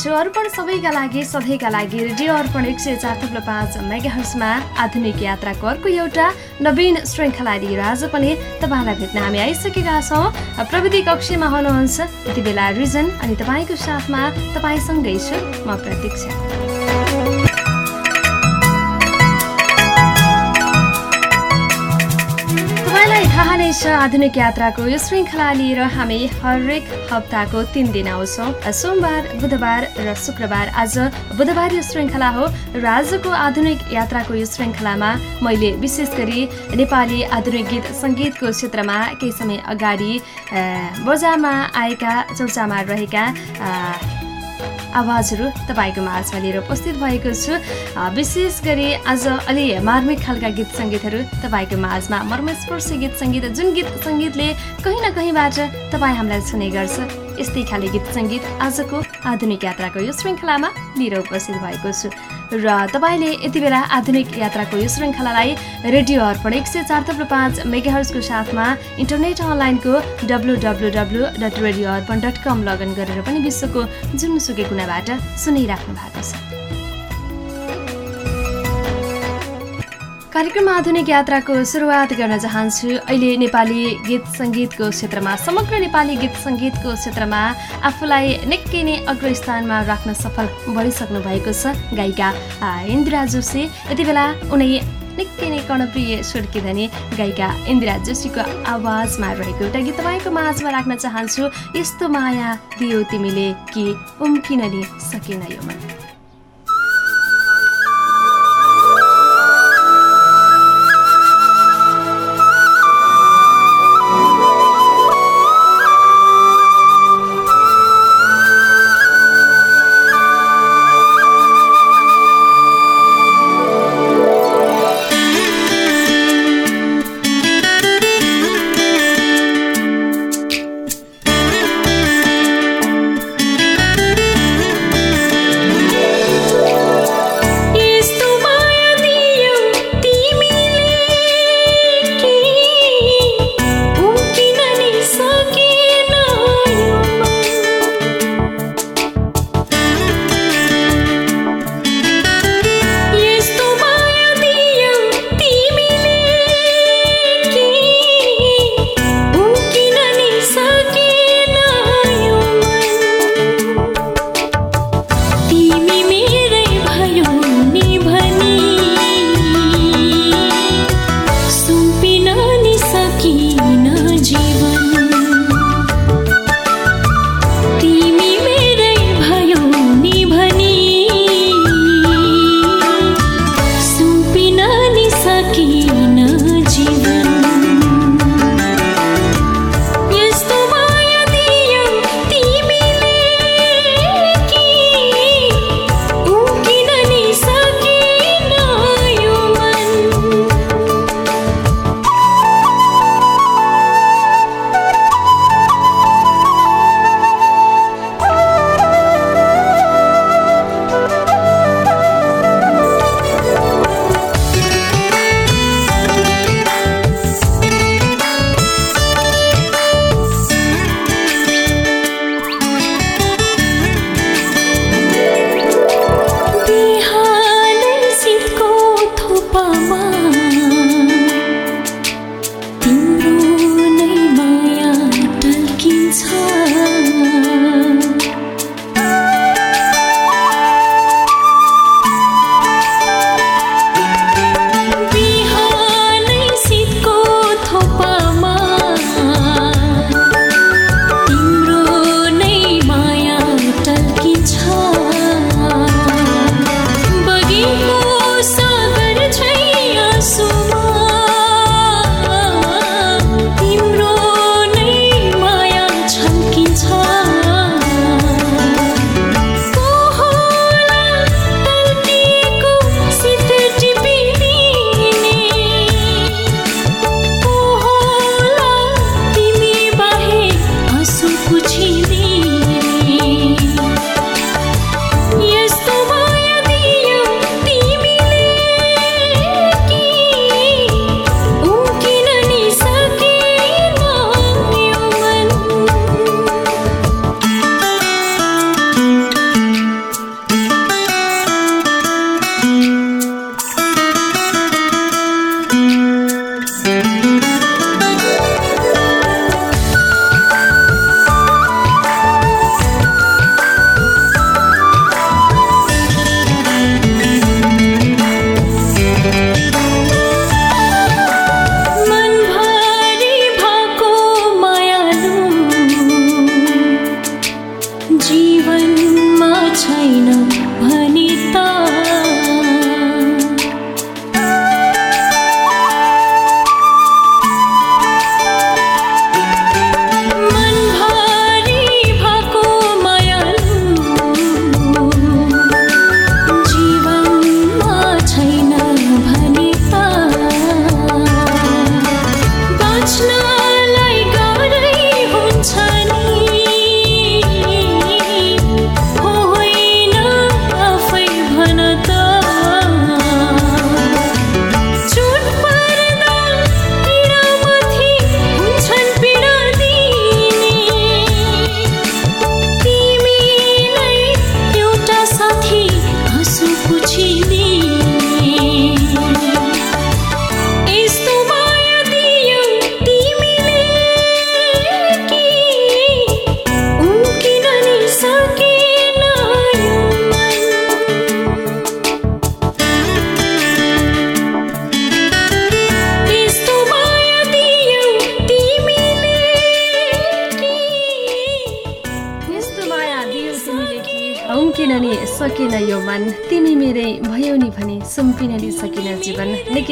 चाहन्छु अर्पण सबैका लागि सधैँका लागि रेडियो अर्पण एक सय चार थुप्रो पाँच मेगाहर्समा आधुनिक यात्राको अर्को एउटा नवीन श्रृङ्खला लिएर आज पनि तपाईँलाई भेट्न हामी आइसकेका छौँ। प्रविधि कक्षमा हुनुहुन्छ यति बेला रिजन अनि तपाईँको साथमा तपाईँसँगै छु म प्रतीक्षा। छ आधुनिक यात्राको यो श्रृङ्खला लिएर हामी हरेक हप्ताको तिन दिन आउँछौँ। सोमबार बुधबार र शुक्रबार आज बुधबार यो श्रृङ्खला हो र आजको आधुनिक यात्राको यो श्रृङ्खलामा मैले विशेष गरी नेपाली आधुनिक गीत सङ्गीतको क्षेत्रमा केही समय अगाडि बजारमा आएका चर्चामा रहेका आवाजहरू तपाईँको माझमा लिएर उपस्थित भएको छु। विशेष गरी आज अलि मार्मिक खालका गीत सङ्गीतहरू तपाईँको माझमा मर्मस्पर्शी गीत सङ्गीत जुन गीत सङ्गीतले कहीँ न कहीँबाट तपाईँ हामीलाई सुने गर्छ। यस्तै खाले गीत सङ्गीत आजको आधुनिक यात्राको यो श्रृङ्खलामा लिएर उपस्थित भएको छु। र तपाईँले यति बेला आधुनिक यात्राको यो श्रृङ्खलालाई रेडियो अर्पण एक सय चार थप्लो पाँच मेगाहर्सको साथमा इन्टरनेट अनलाइनको W W W dot radio Arpan dot com log in गरेर पनि विश्वको जुनसुकै कुनाबाट सुनिराख्नु भएको छ। कार्यक्रम आधुनिक यात्राको सुरुवात गर्न चाहन्छु। अहिले नेपाली गीत सङ्गीतको क्षेत्रमा समग्र नेपाली गीत सङ्गीतको क्षेत्रमा आफूलाई निकै नै अग्रस्थानमा राख्न सफल भइसक्नु भएको छ गायिका इन्दिरा जोशी। यति बेला उनी निकै नै कर्णप्रिय सुर्किँदैन गायिका इन्दिरा जोशीको आवाजमा रहेको एउटा गीत तपाईँको माझमा राख्न चाहन्छु। यस्तो माया दियो तिमीले कि उम्किन नि सकेन यो मन।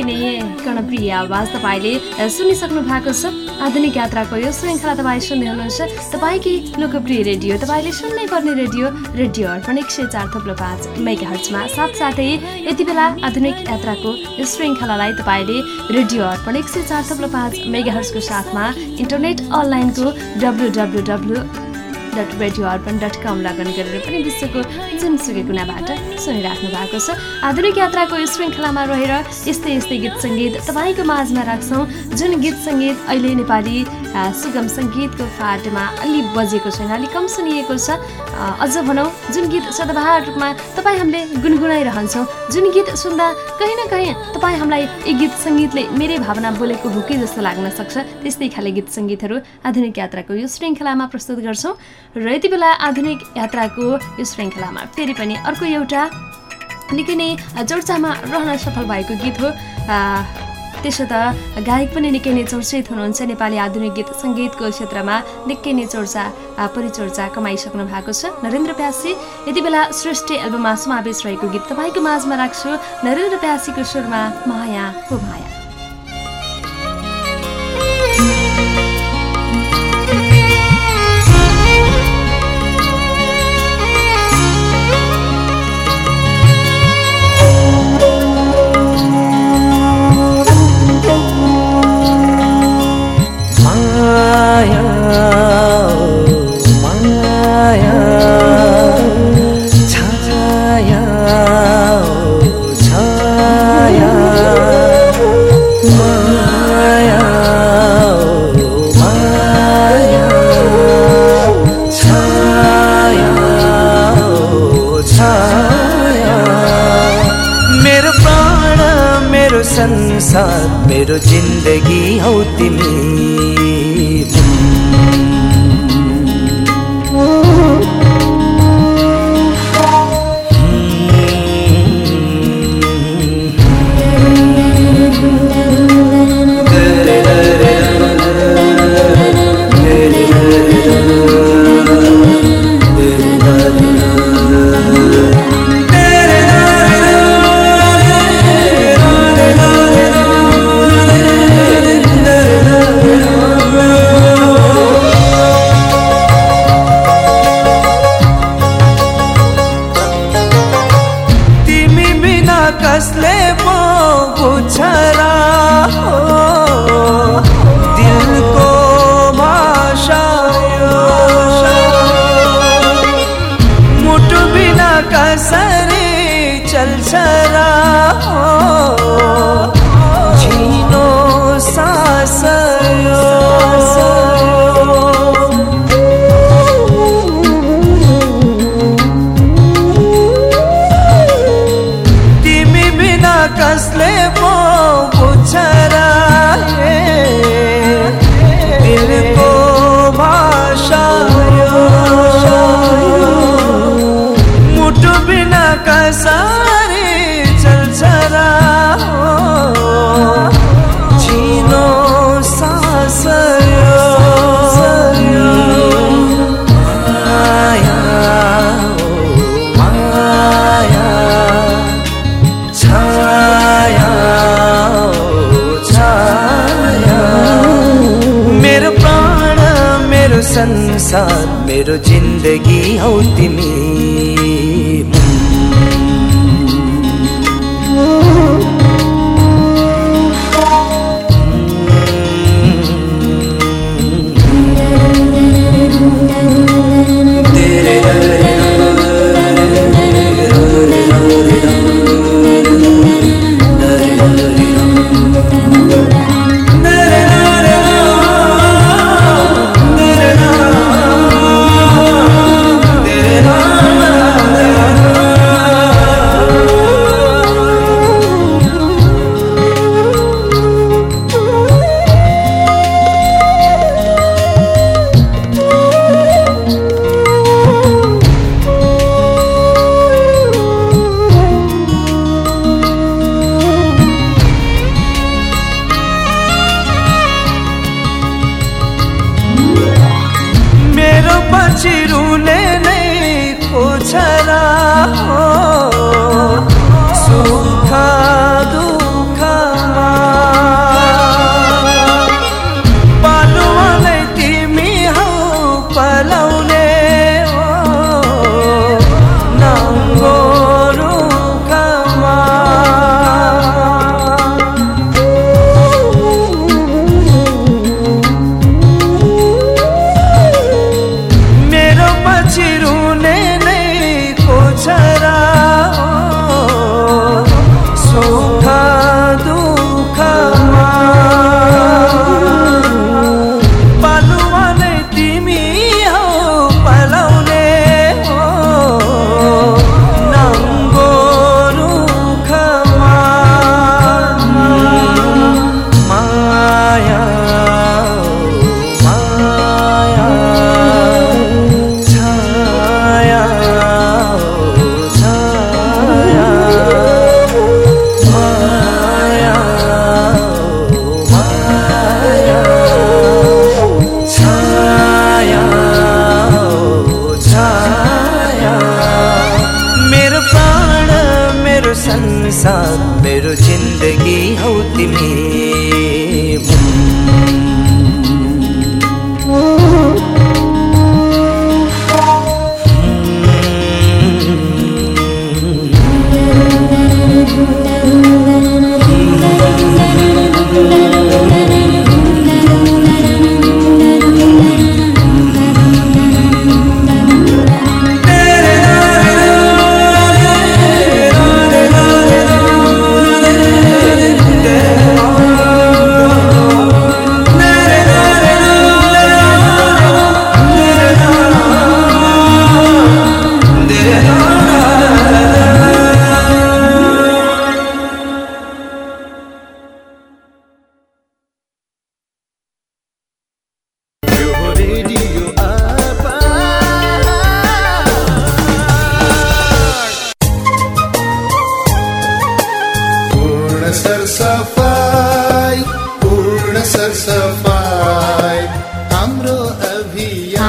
नै कर्णप्रिय आवाज तपाईँले सुनिसक्नु भएको छ। आधुनिक यात्राको यो श्रृङ्खला तपाईँ सुन्दै हुनुहुन्छ। तपाईँकै लोकप्रिय रेडियो तपाईँले सुन्नै पर्ने रेडियो रेडियो अर्पण एक सय चार थप्लो पाँच मेगा हर्चमा साथसाथै यति बेला आधुनिक यात्राको यो श्रृङ्खलालाई तपाईँले रेडियो अर्पण एक सय चार थप्लो पाँच मेगा हर्चको साथमा इन्टरनेट अनलाइनको W W W dot radio Arpan dot com login गरेर पनि विश्वको जुनसुकै कुनाबाट सुनिराख्नु भएको छ। आधुनिक यात्राको यो श्रृङ्खलामा रहेर यस्तै यस्तै गीत सङ्गीत तपाईँको माझमा राख्छौँ। जुन गीत सङ्गीत अहिले नेपाली सुगम सङ्गीतको फाटमा अलि बजेको छैन अलिक कम सुनिएको छ। अझ भनौँ जुन गीत सदाबहार रूपमा तपाईँ हामीले गुनगुनाइरहन्छौँ जुन गीत सुन्दा कहीँ न कहीँ तपाईँ हामीलाई यी गीत सङ्गीतले मेरै भावना बोलेको हो कि जस्तो लाग्न सक्छ। त्यस्तै खाले गीत सङ्गीतहरू आधुनिक यात्राको यो श्रृङ्खलामा प्रस्तुत गर्छौँ। र यति बेला आधुनिक यात्राको यो श्रृङ्खलामा फेरि पनि अर्को एउटा निकै नै चर्चामा रहन सफल भएको गीत हो। त्यसो त गायक पनि निकै नै चर्चित हुनुहुन्छ। नेपाली आधुनिक गीत सङ्गीतको क्षेत्रमा निकै नै चर्चा परिचर्चा कमाइसक्नु भएको छ। नरेन्द्र प्यासी यति बेला श्रेष्ठ एल्बममा समावेश रहेको गीत तपाईँको माझमा राख्छु। नरेन्द्र प्यासीको स्वरमा माया हो माया। मेरो जिन्दगी हौ तिमी। पछि रुने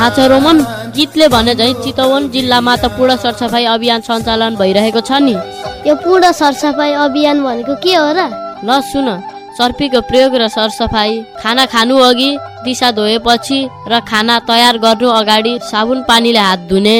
थाहा छ रोमन गीतले भने झै चितवन जिल्लामा त पूर्ण सरसफाइ अभियान सञ्चालन भइरहेको छ नि। यो पूर्ण सरसफाइ अभियान भनेको के हो र? ल सुन सर्पीको प्रयोग र सरसफाइ खाना खानु अघि दिशा धोएपछि र खाना तयार गर्नु अगाडि साबुन पानीले हात धुने।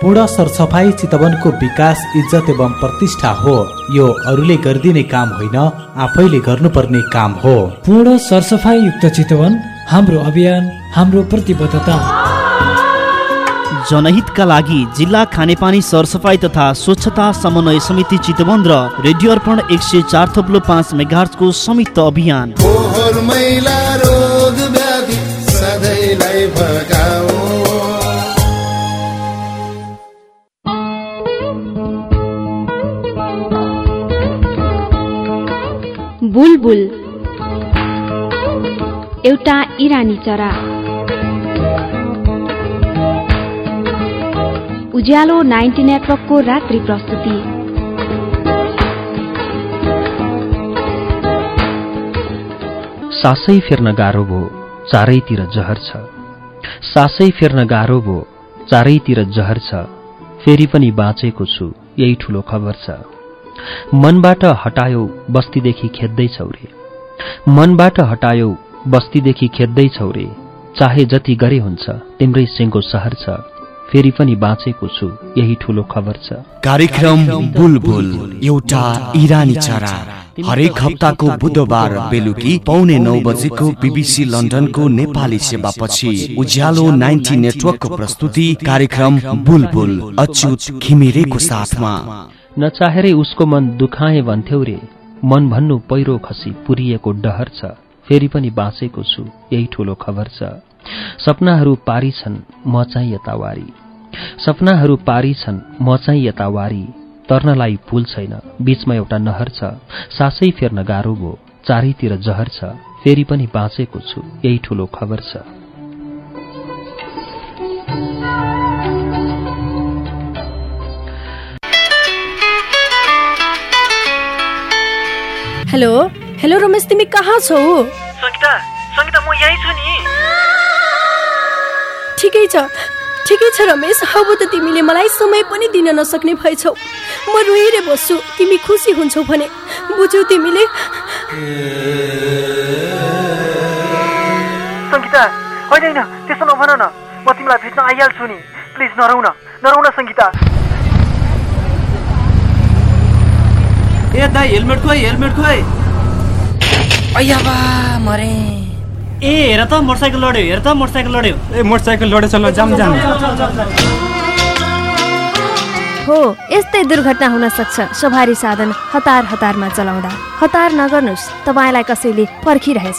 पूर्ण सरसफाइ चितवनको विकास इज्जत एवं प्रतिष्ठा हो। यो अरूले गरिदिने काम होइन आफैले गर्नुपर्ने काम हो। पूर्ण सरसफाइ युक्त चितवन हाम्रो अभियान हाम्रो प्रतिबद्धता। जनहितका लागि जिल्ला खानेपानी सरसफाइ तथा स्वच्छता समन्वय समिति चितवन र रेडियो अर्पण एक सय चार थप्लो पाँच मेगार्सको संयुक्त अभियान। बुलबुल। एउटा इरानी चरा। उज्यालो नाइन्टी नेटवर्कको रात्रि प्रस्तुति। सासै फेर्न गाह्रो भो चारैतिर जहर छ। सासै फेर्न गाह्रो भो चारैतिर जहर छ। फेरि पनि बाँचेको छु यही ठुलो खबर छ। मनबाट हटायो बस्तीदेखि खेद्दैछौ रे। मनबाट हटायो बस्तीदेखि खेद्दैछौ रे। चाहे जति गरे हुन्छ तिम्रै सिङ्गो सहर छ। फेरि पनि बाँचेको छु यही ठुलो खबर छ। कार्यक्रम बुलबुल एउटा इरानी चरा। हरेक हप्ताको बुधबार बेलुकी पौने नौ बजेको बिबिसी लन्डनको नेपाली सेवापछि उज्यालो नाइन्टी नेटवर्कको प्रस्तुति कार्यक्रम बुलबुल अच्युत घिमिरेको साथमा। नचाहेरै उसको मन दुखाए भन्थ्यौ रे। मन भन्नु पहिरो खसी पुरिएको डहर छ। फेरि पनि बाँचेको छु यही ठुलो खबर छ। सपनाहरू पारी छन् म चाहिँ यतावारी। सपनाहरू पारी छन् म चाहिँ यतावारी। तर्नलाई पुल छैन बीचमा एउटा नहर छ। सासै फेर्न गाह्रो भो चारैतिर जहर छ। फेरि पनि बाँचेको छु यही ठुलो खबर छ। हेलो? हेलो रमेश तिमी कहाँ छौ? सङ्गीता सङ्गीता म यहीँ छु नि। ठिकै छ। ठिकै छ रमेश अब त तिमीले मलाई समय पनि दिन नसक्ने भएछौ। म रोएर बस्छु तिमी खुसी हुन्छौ भने। बुझ्यौ तिमीले? सङ्गीता होइन होइन त्यसो नभन न। म तिमीलाई भेट्न आइहाल्छु नि। प्लिज नरौ न नरौ न सङ्गीता ए दाई हेलमेट खोइ हेलमेट खोइ मरे। ए हेर त मोटरसाइकल लड्यो हेर त मोटरसाइकल लड्यो। ए मोटरसाइकल लड्यो चल जाम जाम। हो यस्तै दुर्घटना हुन सक्छ। सवारी साधन हतार हतारमा चलाउँदा। हतार नगर्नुहोस् तपाईँलाई कसैले पर्खिरहेछ।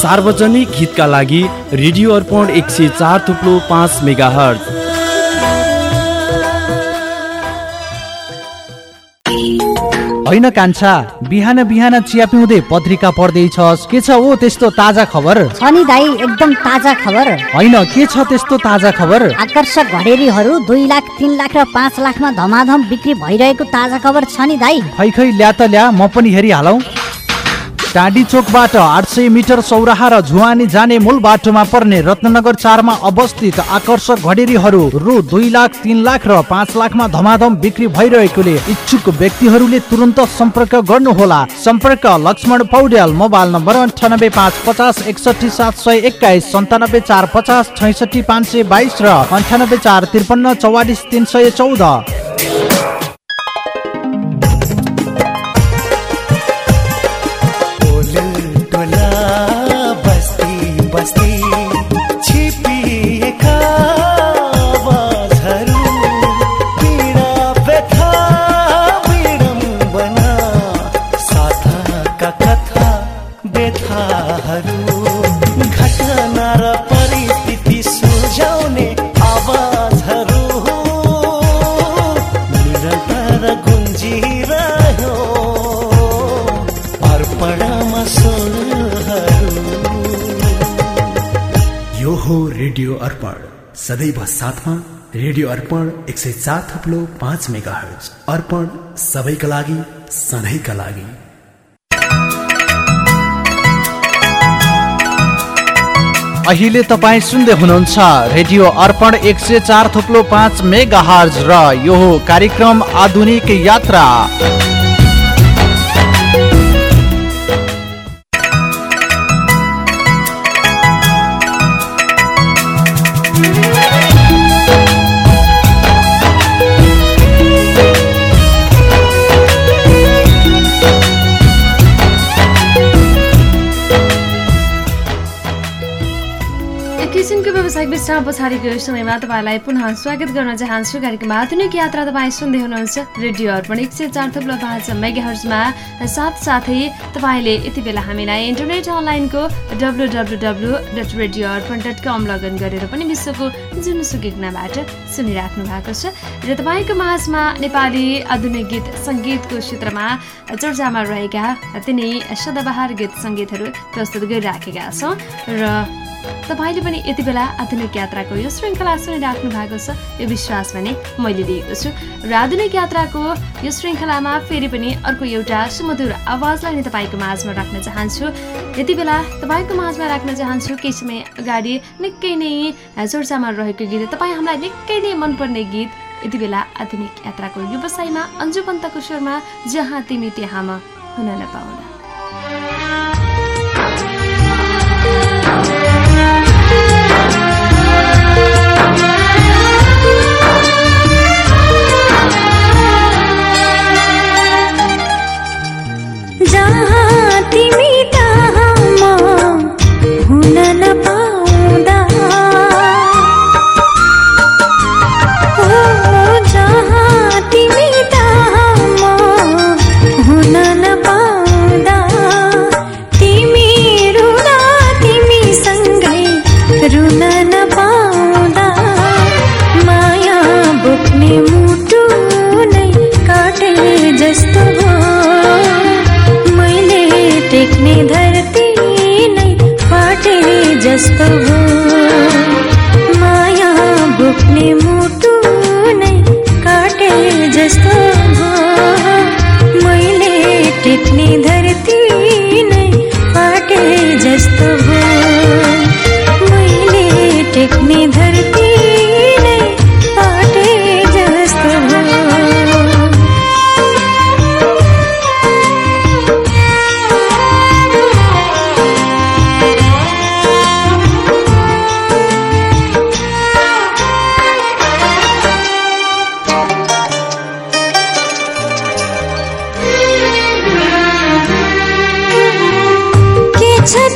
सार्वजनिक हितका लागि रेडियो अर्पण एक सय चार थुप्लो पाँच मेगा हर्ज होइन कान्छा बिहान बिहान चिया पिउँदै पत्रिका पढ्दैछस्। के छ ओ त्यस्तो ताजा खबर? छ नि दाई एकदम ताजा खबर। होइन के छ त्यस्तो ताजा खबर? आकर्षक घडेरीहरू दुई लाख तिन लाख र पाँच लाखमा धमाधम बिक्री भइरहेको ताजा खबर छ नि दाई। खै खै ल्या त ल्या म पनि हेरिहालौ। टाँडी चोकबाट आठ सय मिटर सौराहा र झुवानी जाने मूल बाटोमा पर्ने रत्नगर चारमा अवस्थित आकर्षक घडेरीहरू रु दुई लाख तिन लाख र पाँच लाखमा धमाधम बिक्री भइरहेकोले इच्छुक व्यक्तिहरूले तुरन्त सम्पर्क गर्नुहोला। सम्पर्क लक्ष्मण पौड्याल मोबाइल नम्बर अन्ठानब्बे पाँच पचास एकसठी सात सय एक्काइस सन्तानब्बे चार पचास छैसठी पाँच सय बाइस र अन्ठानब्बे चार त्रिपन्न चौवालिस तिन सय चौध। सदैव साथमा रेडियो अर्पण एक सय चार थप्लो पाँच मेगा हर्ज अर्पण सबैका लागि सधैँका लागि। अहिले तपाईँ सुन्दै हुनुहुन्छ रेडियो अर्पण एक सय चार थुप्लो पाँच मेगा हर्ज र यो कार्यक्रम आधुनिक यात्रा। व्यावसायिक विश्राम पछाडिको समयमा तपाईँलाई पुनः स्वागत गर्न चाहन्छु। कार्यक्रम आधुनिक यात्रा तपाईँ सुन्दै हुनुहुन्छ। रेडियो अर्पण एक सय चार थप्लो पाँच मेगाहर्जमा। साथसाथै तपाईँले यति बेला हामीलाई इन्टरनेट अनलाइनको W W W dot radio Arpan dot com login गरेर पनि विश्वको जुनसुकै कुनाबाट सुनिराख्नु भएको छ। र तपाईँको माझमा नेपाली आधुनिक गीत सङ्गीतको क्षेत्रमा चर्चामा रहेका तिनै सदाबहार गीत सङ्गीतहरू प्रस्तुत गरिराखेका छौँ। र तपाईँले पनि यति बेला आधुनिक यात्राको यो श्रृङ्खला सुनिराख्नु भएको छ यो विश्वास भने मैले लिएको छु। र आधुनिक यात्राको यो श्रृङ्खलामा फेरि पनि अर्को एउटा सुमधुर आवाजलाई नै तपाईँको माझमा राख्न चाहन्छु। यति बेला तपाईँको माझमा राख्न चाहन्छु केही समय अगाडि निकै नै चर्चामा रहेको गीत तपाईँ हामीलाई निकै नै मनपर्ने गीत यति बेला आधुनिक यात्राको व्यवसायमा अन्जु पन्तको स्वरमा जहाँ तिमी त्यहाँ म हुन नपाउँदा। तिमी तहाँ म हुन नपाउँदा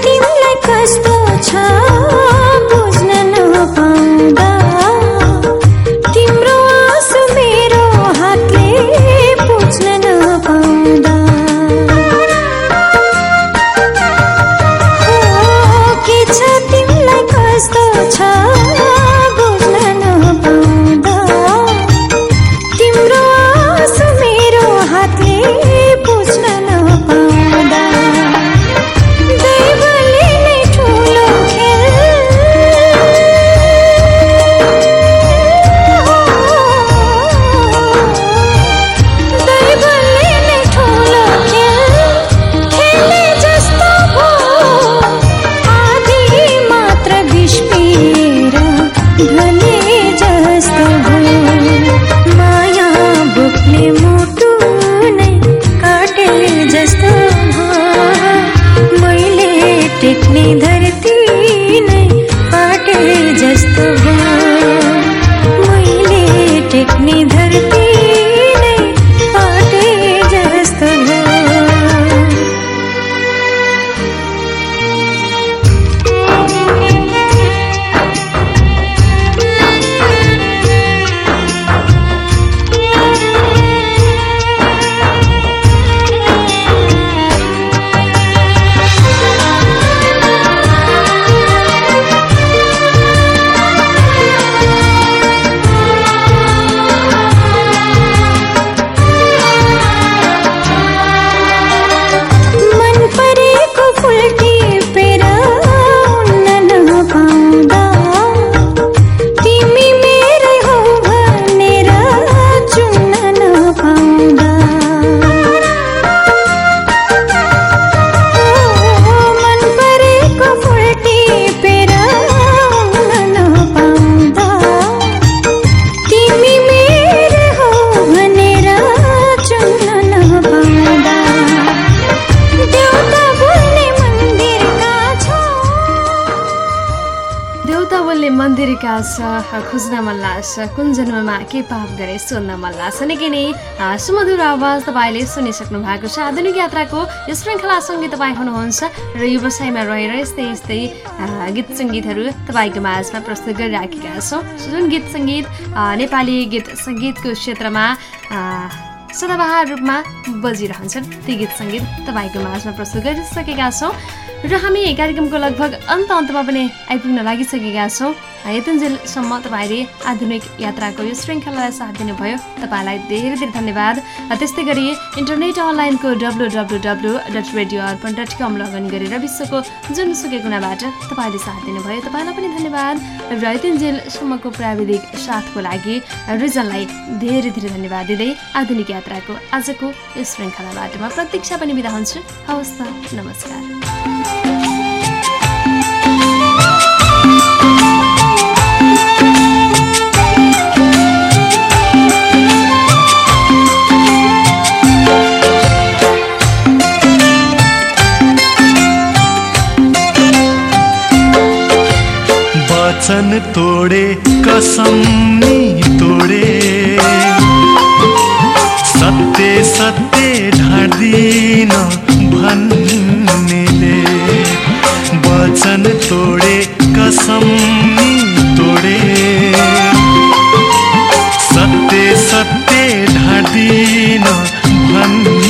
तिमीलाई कस्तो छ? धरि मन्दिरका छ खोज्न मन लाग्छ। कुन जन्ममा के पाप गरे सोध्न मन लाग्छ। निकै नै सुमधुर आवाज तपाईँले सुनिसक्नु भएको छ। आधुनिक यात्राको यो श्रृङ्खलासँगै तपाईँ हुनुहुन्छ र व्यवसायमा रहेर यस्तै यस्तै गीत सङ्गीतहरू तपाईँको माझमा प्रस्तुत गरिराखेका छौँ। जुन गीत सङ्गीत नेपाली गीत सङ्गीतको क्षेत्रमा सदाबहार रूपमा बजिरहन्छन्। ती गीत सङ्गीत तपाईँको माझमा प्रस्तुत गरिसकेका छौँ। र हामी कार्यक्रमको लगभग अन्त अन्तमा पनि आइपुग्न लागिसकेका छौँ। यतिन्जेलसम्म तपाईँले आधुनिक यात्राको यो श्रृङ्खलालाई साथ दिनुभयो। तपाईँलाई धेरै धेरै धन्यवाद। त्यस्तै गरी इन्टरनेट अनलाइनको W W W dot radio Arpan dot com log in गरेर विश्वको जुनसुकै कुनाबाट तपाईँले साथ दिनुभयो। तपाईँलाई पनि धन्यवाद। र यतिन्जेलसम्मको प्राविधिक साथको लागि रिजनलाई धेरै धेरै धन्यवाद दिँदै आधुनिक यात्राको आजको यो श्रृङ्खलाबाट म प्रतीक्षा पनि बिदा हुन्छु। हवस् त। नमस्कार। वचन तोडे कसम तोडे। सत्य सत्य ढाड्दिन भन्नेले वचन तोडे कसम नि तोडे। सत्य सत्य ढाड्दिन भन्नेले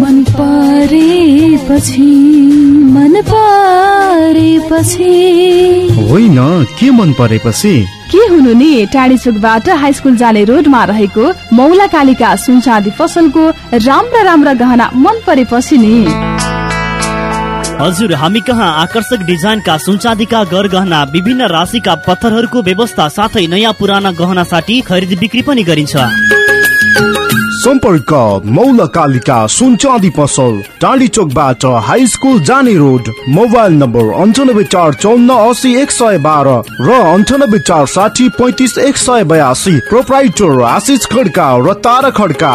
मन परेपछि मन परेपछि। होइन के मन परेपछि? के हुनु नि टाढी चोकबाट हाई स्कुल जाने रोडमा रहेको मौला कालिका सुनचाँदी पसलको राम्रा राम्रा गहना मन परेपछि नि। हजुर हामी कहाँ आकर्षक डिजाइनका सुनचाँदीका गरगहना विभिन्न राशिका पत्थरहरूको व्यवस्था साथै नयाँ पुराना गहना साठी खरिद बिक्री पनि गरिन्छ। सम्पर्क मौल कालिका सुन चाँदी पसल टाढी चोकबाट हाई स्कुल जाने रोड मोबाइल नम्बर अन्ठानब्बे चार चौन्न असी एक सय बाह्र र अन्ठानब्बे चार साठी पैँतिस एक सय बयासी प्रोप्राइटर आशिष खड्का र तारा खड्का।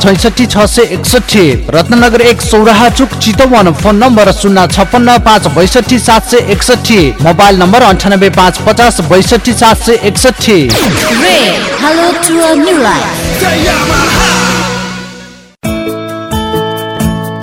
छैसठी छ सय एकसठी रत्नगर एक सौराहा चुक चितवन फोन नम्बर शून्य छपन्न पाँच बैसठी सात सय एकसठी मोबाइल नम्बर अन्ठानब्बे पाँच पचास बैसठी सात सय एकसठी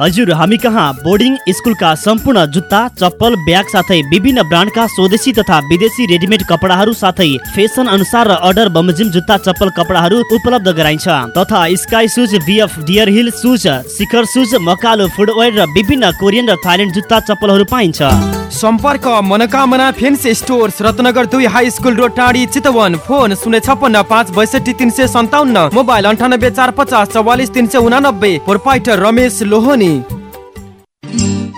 हजुर हामी कहाँ? बोर्डिङ स्कुलका सम्पूर्ण जुत्ता चप्पल ब्याग साथै विभिन्न ब्रान्डका स्वदेशी तथा विदेशी रेडिमेड कपडाहरू साथै फेसन अनुसार र अर्डर बमोजिम जुत्ता चप्पल कपडाहरू उपलब्ध गराइन्छ। तथा sky shoes BF deer hill shoes Shikhar shoes Makalu footwear र विभिन्न कोरियन र थाइल्यान्ड जुत्ता चप्पलहरू पाइन्छ। सम्पर्क मनोकामना फेन्सी स्टोर्स रत्नगर दुई हाई स्कुल रोड टाढी चितवन फोन शून्य छप्पन्न पाँच बैसठी तिन सय सन्ताउन्न मोबाइल अन्ठानब्बे चार पचास चौवालिस तिन सय उनानब्बे प्रोपाइटर रमेश लोहनी।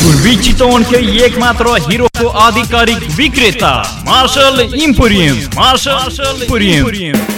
पूर्वी चितवनकै एक मात्र हिरोको आधिकारिक विक्रेता Marshal Emporium Marshal Emporium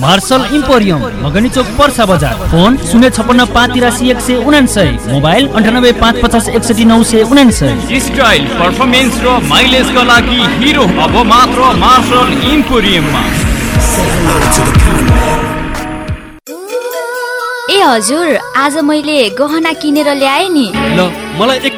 Marshal emporium मगनी चोक पर्सा बजार फोन शून्य छपन्न पाँच तिरासी एक सय उनासय मोबाइल अन्ठानब्बे पाँच पचास एकसठी नौ सय उनासय स्टाइल पर्फर्मेन्स र माइलेजका लागि हिरो अब मात्र मार्शल इम्पोरियममा ए हजुर आज मैले गहना किनेर ल्याएँ नि। ल मलाई एक